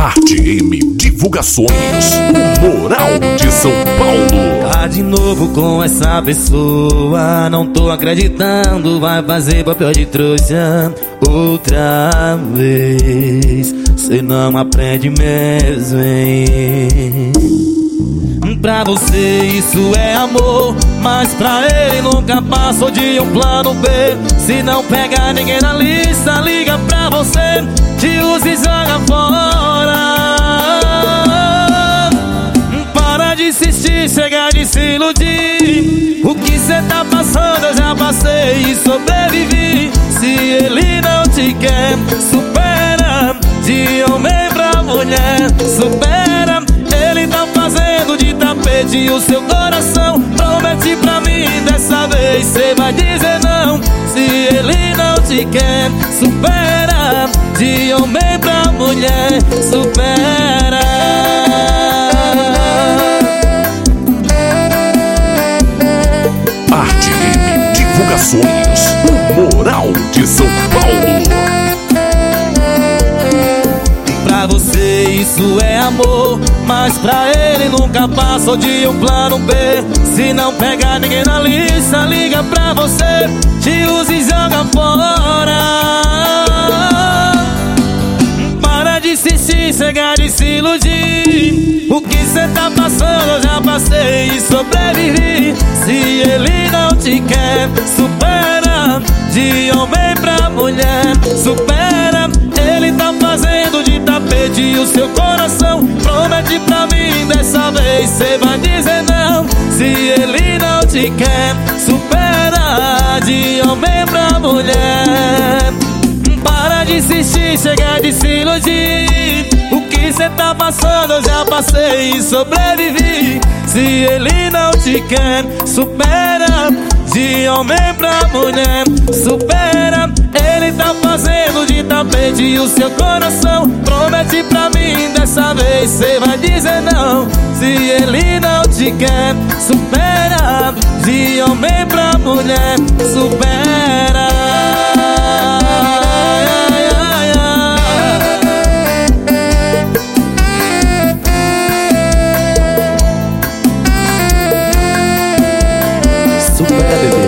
Arte M Divulgações, o Moral de São Paulo. Tá de novo com essa pessoa, não tô acreditando, vai fazer papel de trouxa outra vez. Cê não aprende mesmo, hein? Pra você isso é amor, mas pra ele nunca passou de um plano B. Se não pega ninguém na lista, liga pra você, te usa e joga fora. Para de insistir, chega de se iludir. O que cê tá passando eu já passei e sobrevivi. Se ele não te quer, supera. De homem pra mulher, supera. O seu coração. Promete pra mim dessa vez, cê vai dizer não. Se ele não te quer, supera. De homem pra mulher, supera. Arte Divulgações, o Moral de São isso é amor, mas pra ele nunca passou de um plano B. Se não pegar ninguém na lista, liga pra você, te usa e joga fora. Para de insistir, chegar de se iludir. O que cê tá passando eu já passei e sobrevivi. Se ele não te quer, supera. De homem pra mulher, supera. Tapete o seu coração. Promete pra mim dessa vez, cê vai dizer não. Se ele não te quer, supera. De homem pra mulher. Para de insistir, chega de se iludir. O que cê tá passando eu já passei e sobrevivi. Se ele não te quer, supera. De homem pra mulher, supera. Ele tá fazendo sede o seu coração Promete pra mim, dessa vez cê vai dizer não. Se ele não te quer, supera De homem pra mulher, supera. Supera, bebê.